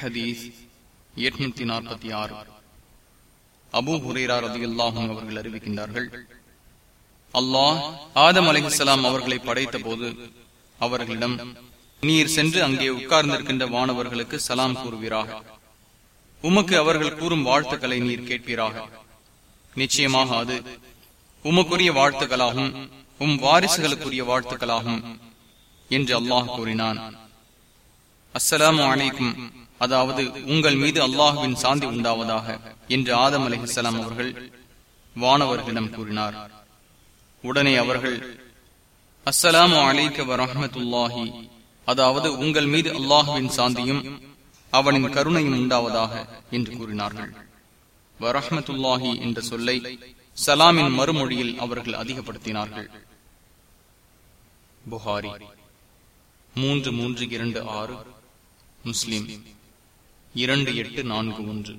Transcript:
ஹதீஸ் எட்நூத்தி நாற்பத்தி ஆறு. அபு ஹுரேரா ரதியுல்லாஹும் அவர்கள் அறிவிக்கின்றார்கள் அல்லாஹ் ஆதம் அலிஹலாம் அவர்களை படைத்த போது அவர்களிடம் நீர் சென்று அங்கே உட்கார்ந்திருக்கின்ற வானவர்களுக்கு சலாம் கூறுவீராக. உமக்கு அவர்கள் கூறும் வாழ்த்துக்களை நீர் கேட்பீராக. நிச்சயமாக அது உமக்குரிய வாழ்த்துக்களாகும் உம் வாரிசுகளுக்குரிய வாழ்த்துக்களாகும் என்று அல்லாஹ் கூறினான். அஸ்ஸலாமு வலைக்கும் அதாவது உங்கள் மீது அல்லாஹுவின் சாந்தி உண்டாவதாக என்று ஆதம் அலிஹலாம் அவர்கள் வானவர்களிடம் கூறினார். உடனே அவர்கள் அஸ்ஸலாமு அலைக்க வரமத்துல்லாஹி அதாவது உங்கள் மீது அல்லாஹுவின் சாந்தியும் அவனின் கருணையும் உண்டாவதாக என்று கூறினார்கள். வரஹமத்துல்லாஹி என்ற சொல்லை சலாமின் மறுமொழியில் அவர்கள் அதிகப்படுத்தினார்கள். புகாரி மூன்று மூன்று இரண்டு ஆறு முஸ்லிம். இரண்டு எட்டு நான்கு ஒன்று.